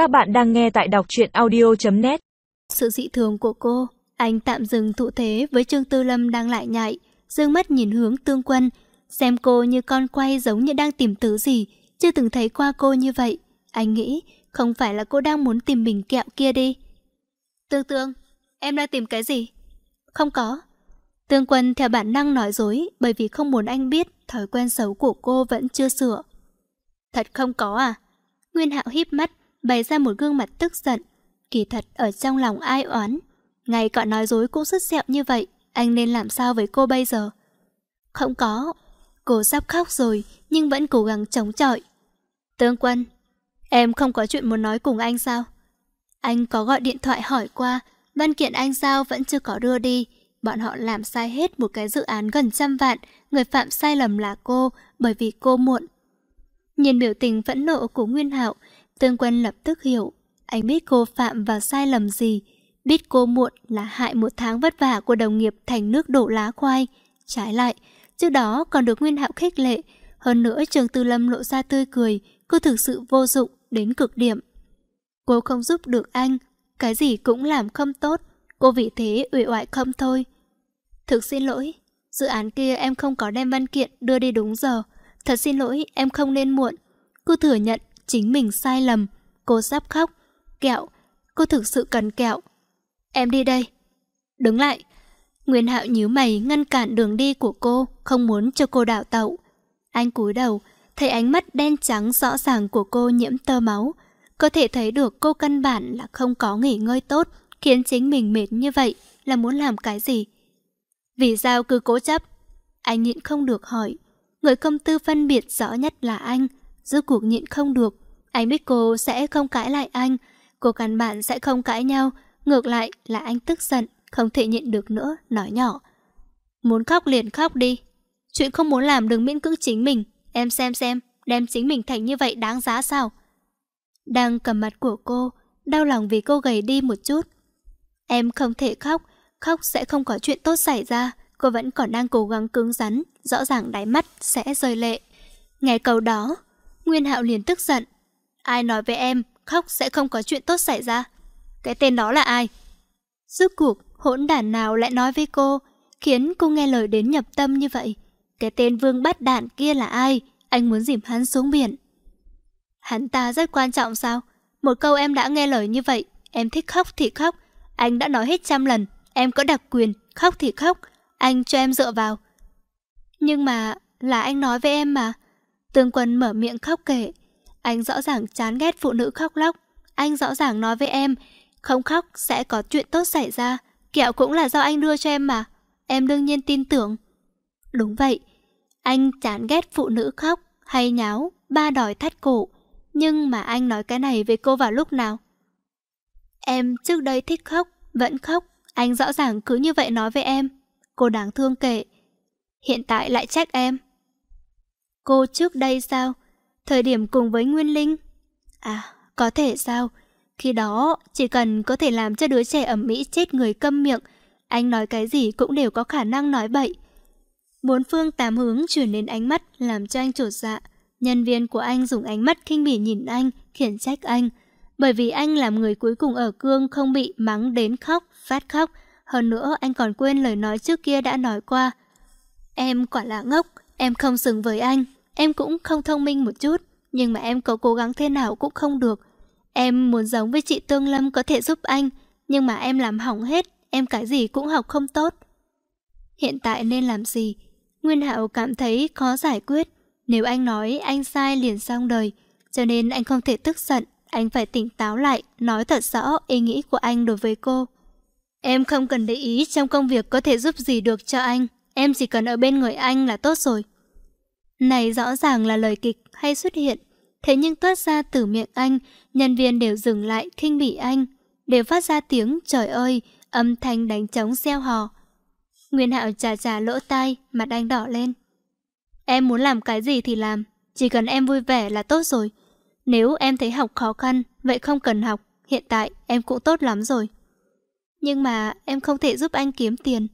Các bạn đang nghe tại đọc truyện audio.net Sự dị thường của cô, anh tạm dừng thụ thế với Trương Tư Lâm đang lại nhại, dương mắt nhìn hướng tương quân, xem cô như con quay giống như đang tìm thứ gì, chưa từng thấy qua cô như vậy. Anh nghĩ, không phải là cô đang muốn tìm bình kẹo kia đi. Tương tương, em đang tìm cái gì? Không có. Tương quân theo bản năng nói dối bởi vì không muốn anh biết thói quen xấu của cô vẫn chưa sửa. Thật không có à? Nguyên Hạo híp mắt, bày ra một gương mặt tức giận. Kỳ thật ở trong lòng ai oán. Ngay cọ nói dối cũng rất sẹo như vậy, anh nên làm sao với cô bây giờ? Không có. Cô sắp khóc rồi, nhưng vẫn cố gắng chống chọi. Tương Quân, em không có chuyện muốn nói cùng anh sao? Anh có gọi điện thoại hỏi qua, văn kiện anh sao vẫn chưa có đưa đi. Bọn họ làm sai hết một cái dự án gần trăm vạn, người phạm sai lầm là cô, bởi vì cô muộn. Nhìn biểu tình phẫn nộ của Nguyên Hạo, Tương Quân lập tức hiểu, anh biết cô phạm vào sai lầm gì, biết cô muộn là hại một tháng vất vả của đồng nghiệp thành nước đổ lá khoai. Trái lại, trước đó còn được Nguyên Hạo khích lệ, hơn nữa Trường Tư Lâm lộ ra tươi cười, cô thực sự vô dụng đến cực điểm. Cô không giúp được anh, cái gì cũng làm không tốt, cô vì thế ủy oại không thôi. Thực xin lỗi, dự án kia em không có đem văn kiện đưa đi đúng giờ. Thật xin lỗi, em không nên muộn. Cô thừa nhận chính mình sai lầm. Cô sắp khóc. Kẹo, cô thực sự cần kẹo. Em đi đây. Đứng lại. Nguyên Hạo nhíu mày ngăn cản đường đi của cô, không muốn cho cô đảo tẩu. Anh cúi đầu, thấy ánh mắt đen trắng rõ ràng của cô nhiễm tơ máu. Có thể thấy được cô căn bản là không có nghỉ ngơi tốt, khiến chính mình mệt như vậy là muốn làm cái gì. Vì sao cứ cố chấp? Anh nhịn không được hỏi. Người công tư phân biệt rõ nhất là anh. Rốt cuộc nhịn không được. Anh biết cô sẽ không cãi lại anh. Cô căn bản sẽ không cãi nhau. Ngược lại là anh tức giận, không thể nhịn được nữa, nói nhỏ. Muốn khóc liền khóc đi. Chuyện không muốn làm đừng miễn cưỡng chính mình. Em xem xem, đem chính mình thành như vậy đáng giá sao? Đang cầm mặt của cô, đau lòng vì cô gầy đi một chút. Em không thể khóc, khóc sẽ không có chuyện tốt xảy ra. Cô vẫn còn đang cố gắng cứng rắn, rõ ràng đáy mắt sẽ rơi lệ. Nghe câu đó, Nguyên Hạo liền tức giận. Ai nói với em, khóc sẽ không có chuyện tốt xảy ra? Cái tên đó là ai? Rốt cuộc, hỗn đản nào lại nói với cô, khiến cô nghe lời đến nhập tâm như vậy? Cái tên vương bắt đạn kia là ai? Anh muốn dìm hắn xuống biển. Hắn ta rất quan trọng sao? Một câu em đã nghe lời như vậy, em thích khóc thì khóc. Anh đã nói hết trăm lần, em có đặc quyền, khóc thì khóc, anh cho em dựa vào. Nhưng mà, là anh nói với em mà. Tương quân mở miệng khóc kể. Anh rõ ràng chán ghét phụ nữ khóc lóc. Anh rõ ràng nói với em, không khóc sẽ có chuyện tốt xảy ra. Kẹo cũng là do anh đưa cho em mà. Em đương nhiên tin tưởng. Đúng vậy, anh chán ghét phụ nữ khóc, hay nháo, ba đòi thắt cổ. Nhưng mà anh nói cái này với cô vào lúc nào? Em trước đây thích khóc, vẫn khóc. Anh rõ ràng cứ như vậy nói với em. Cô đáng thương kể. Hiện tại lại trách em. Cô trước đây sao? Thời điểm cùng với Nguyên Linh? À, có thể sao? Khi đó, chỉ cần có thể làm cho đứa trẻ ẩm mỹ chết người câm miệng, anh nói cái gì cũng đều có khả năng nói bậy. Bốn phương tám hướng chuyển đến ánh mắt làm cho anh trột dạ. Nhân viên của anh dùng ánh mắt khinh bỉ nhìn anh, khiển trách anh. Bởi vì anh làm người cuối cùng ở cương không bị mắng đến khóc, phát khóc. Hơn nữa anh còn quên lời nói trước kia đã nói qua. Em quả là ngốc, em không xứng với anh. Em cũng không thông minh một chút, nhưng mà em có cố gắng thế nào cũng không được. Em muốn giống với chị Tương Lâm có thể giúp anh, nhưng mà em làm hỏng hết, em cái gì cũng học không tốt. Hiện tại nên làm gì? Nguyên Hạo cảm thấy khó giải quyết. Nếu anh nói anh sai liền xong đời, cho nên anh không thể tức giận, anh phải tỉnh táo lại, nói thật rõ ý nghĩ của anh đối với cô. Em không cần để ý trong công việc có thể giúp gì được cho anh, em chỉ cần ở bên người anh là tốt rồi. Này rõ ràng là lời kịch hay xuất hiện, thế nhưng toát ra từ miệng anh, nhân viên đều dừng lại khinh bỉ anh, đều phát ra tiếng trời ơi, âm thanh đánh trống xeo hò. Nguyên Hạo trà trà lỗ tai, mặt anh đỏ lên. Em muốn làm cái gì thì làm, chỉ cần em vui vẻ là tốt rồi. Nếu em thấy học khó khăn, vậy không cần học, hiện tại em cũng tốt lắm rồi. Nhưng mà em không thể giúp anh kiếm tiền.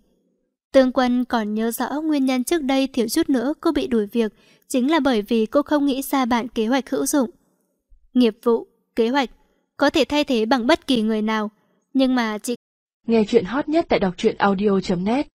Tương Quân còn nhớ rõ nguyên nhân trước đây thiếu chút nữa cô bị đuổi việc, chính là bởi vì cô không nghĩ ra bản kế hoạch hữu dụng. Nghiệp vụ, kế hoạch, có thể thay thế bằng bất kỳ người nào. Nhưng mà chị... Nghe chuyện hot nhất tại đọc truyện audio.net